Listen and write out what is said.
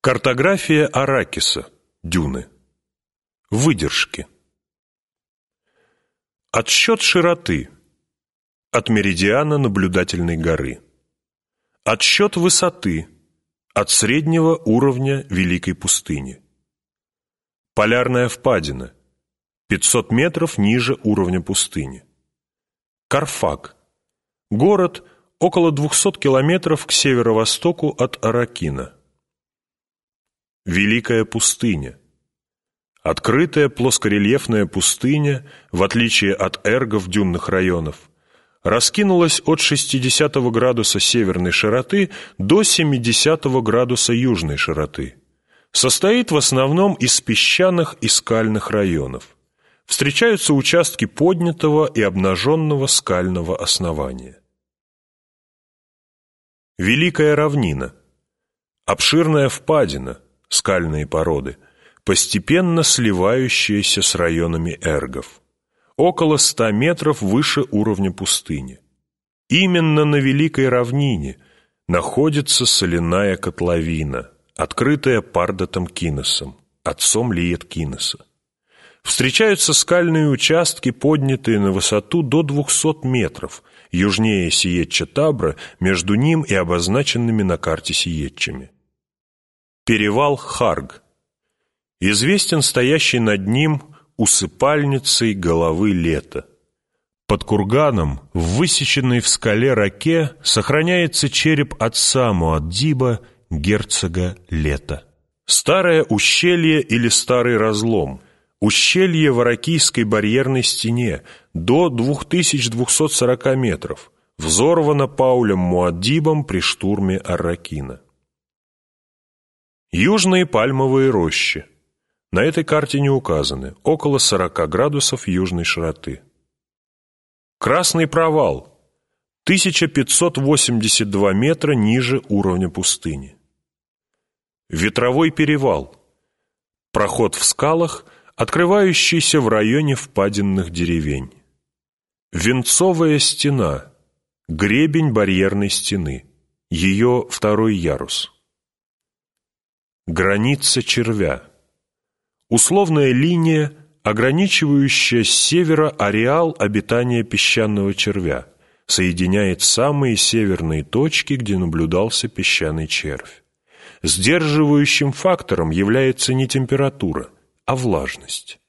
Картография Аракиса. Дюны. Выдержки. Отсчет широты. От меридиана наблюдательной горы. Отсчет высоты. От среднего уровня Великой пустыни. Полярная впадина. 500 метров ниже уровня пустыни. Карфаг. Город около 200 километров к северо-востоку от Аракина. Великая пустыня. Открытая плоскорельефная пустыня, в отличие от эргов дюнных районов, раскинулась от 60 градуса северной широты до 70 градуса южной широты. Состоит в основном из песчаных и скальных районов. Встречаются участки поднятого и обнаженного скального основания. Великая равнина. Обширная впадина – скальные породы, постепенно сливающиеся с районами эргов, около ста метров выше уровня пустыни. Именно на Великой равнине находится соляная котловина, открытая Пардотом Киносом, отцом Лиет Киноса. Встречаются скальные участки, поднятые на высоту до 200 метров, южнее Сиетча-Табра, между ним и обозначенными на карте Сиетчами. Перевал Харг. Известен стоящий над ним усыпальницей головы лета. Под курганом, в высеченной в скале раке, сохраняется череп отца Муаддиба, герцога Лета. Старое ущелье или старый разлом. Ущелье в Аракийской барьерной стене до 2240 метров. Взорвано Паулем Муаддибом при штурме Арракина. Южные пальмовые рощи. На этой карте не указаны, около 40 градусов южной широты. Красный провал, 1582 метра ниже уровня пустыни. Ветровой перевал, проход в скалах, открывающийся в районе впадинных деревень. Венцовая стена, гребень барьерной стены, ее второй ярус. Граница червя. Условная линия, ограничивающая с севера ареал обитания песчаного червя, соединяет самые северные точки, где наблюдался песчаный червь. Сдерживающим фактором является не температура, а влажность.